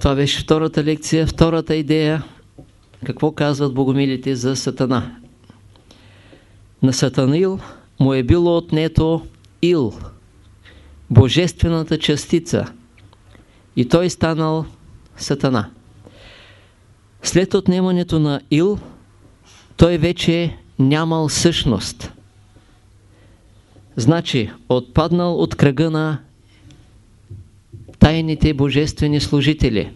Това беше втората лекция, втората идея. Какво казват богомилите за Сатана? На Сатанил му е било отнето Ил, божествената частица, и той станал Сатана. След отнемането на Ил, той вече нямал същност. Значи, отпаднал от кръга на тайните божествени служители.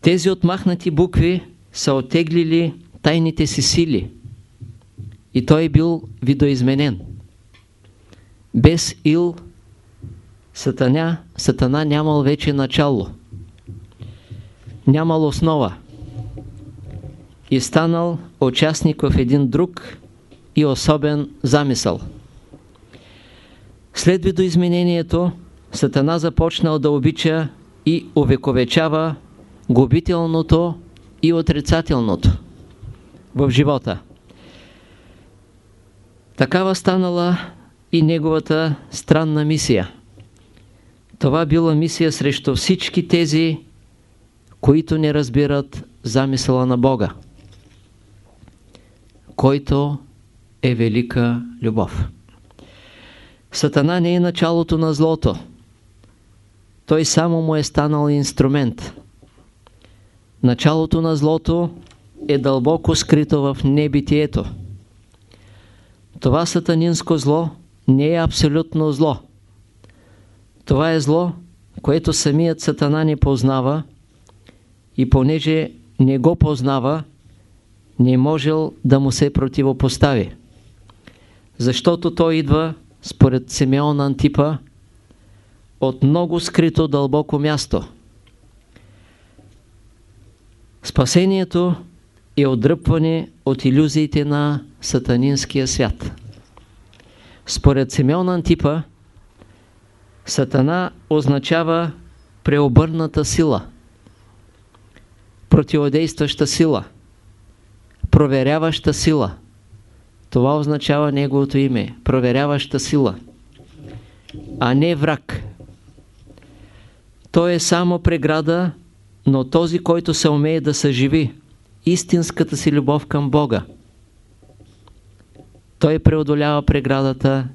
Тези отмахнати букви са отеглили тайните си сили и той е бил видоизменен. Без Ил сатаня, Сатана нямал вече начало, нямал основа и станал участник в един друг и особен замисъл. След видоизменението Сатана започнал да обича и увековечава губителното и отрицателното в живота. Такава станала и неговата странна мисия. Това била мисия срещу всички тези, които не разбират замисъла на Бога, който е велика любов. Сатана не е началото на злото. Той само му е станал инструмент. Началото на злото е дълбоко скрито в небитието. Това сатанинско зло не е абсолютно зло. Това е зло, което самият сатана не познава и понеже не го познава, не можел да му се противопостави. Защото той идва, според Симеон Антипа, от много скрито дълбоко място. Спасението е отдръпване от иллюзиите на сатанинския свят. Според Симеон Антипа, Сатана означава преобърната сила, противодействаща сила, проверяваща сила. Това означава неговото име – проверяваща сила, а не враг. Той е само преграда, но този, който се умее да съживи истинската си любов към Бога, той преодолява преградата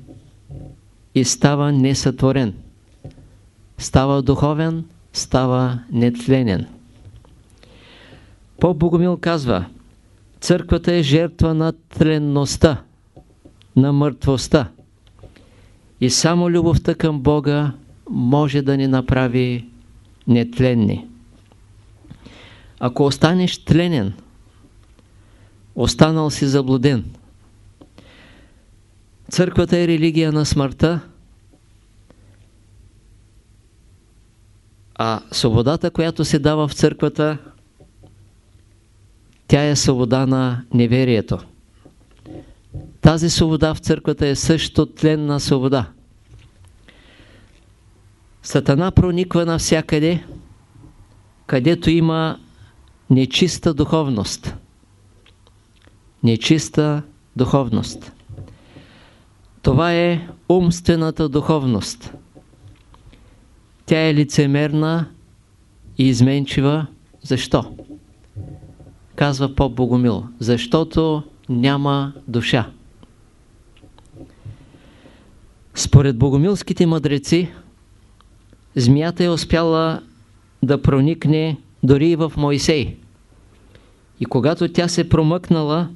и става несътворен. Става духовен, става нетленен. Поп Богомил казва, църквата е жертва на тленността, на мъртвостта. И само любовта към Бога може да ни направи нетленни. Ако останеш тленен, останал си заблуден. Църквата е религия на смъртта, а свободата, която се дава в църквата, тя е свобода на неверието. Тази свобода в църквата е също тленна свобода. Сатана прониква навсякъде, където има нечиста духовност. Нечиста духовност. Това е умствената духовност. Тя е лицемерна и изменчива. Защо? Казва поп Богомил. Защото няма душа. Според богомилските мъдреци, змията е успяла да проникне дори и в Моисей. И когато тя се промъкнала,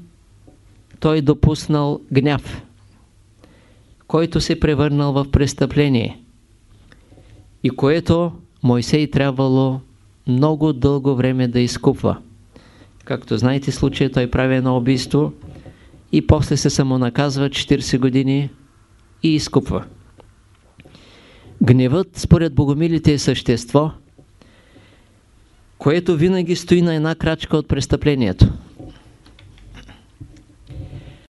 той допуснал гняв, който се превърнал в престъпление и което Мойсей трябвало много дълго време да изкупва. Както знаете случая, той прави едно убийство и после се самонаказва 40 години и изкупва. Гневът, според богомилите, е същество, което винаги стои на една крачка от престъплението.